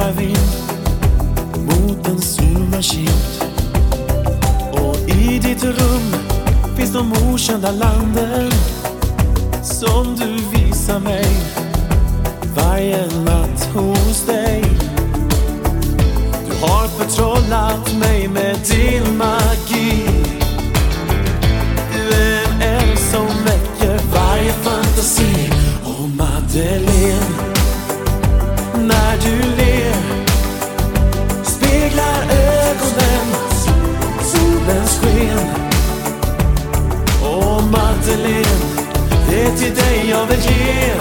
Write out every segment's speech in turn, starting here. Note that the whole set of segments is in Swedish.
en sommarvind mot en sommarkind. Och i ditt rum finns de okända landen som du visar mig varje natt hos dig. Du har förtrollat mig med din magi. Du är en eld som väcker varje fantasi. Och Madeleine, när du till dig jag vill ge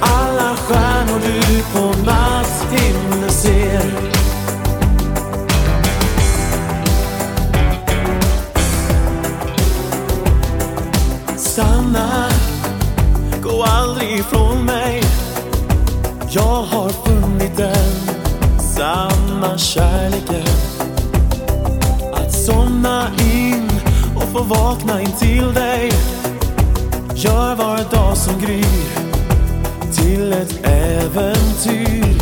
alla stjärnor du på natthimlen ser. Stanna, gå aldrig ifrån mig. Jag har funnit den sanna kärleken. Att somna in och få vakna in till dig. Gör var dag som gryr till ett äventyr.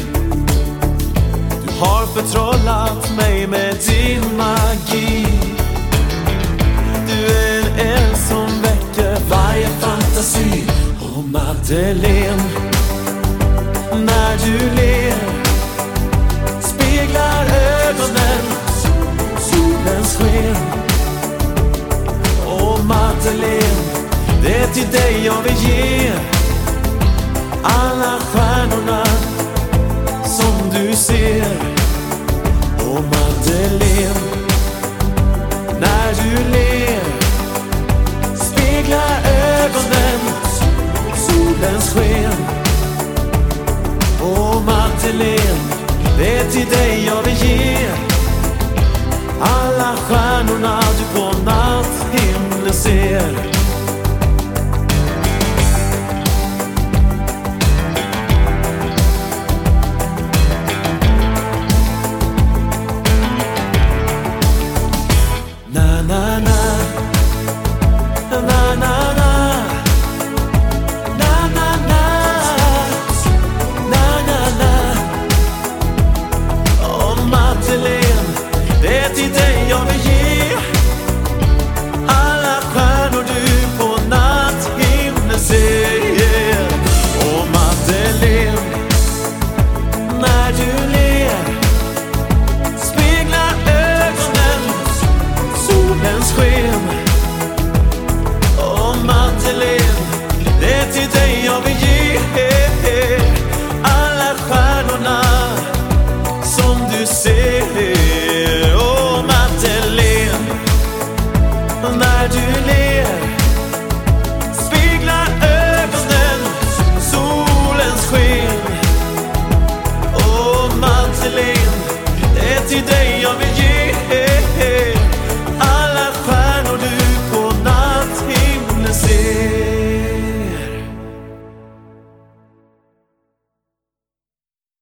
Du har förtrollat mig med din magi. Du är en eld som väcker varje fantasi. Och Madeleine, när du ler speglar ögonen solens sken. Och Madeleine, till dig jag vill ge alla stjärnorna som du ser. Och Madeleine, när du ler speglar ögonen solens sken. Och Madeleine, det är till dig jag vill ge alla stjärnorna som Åh, oh, Madeleine, när du ler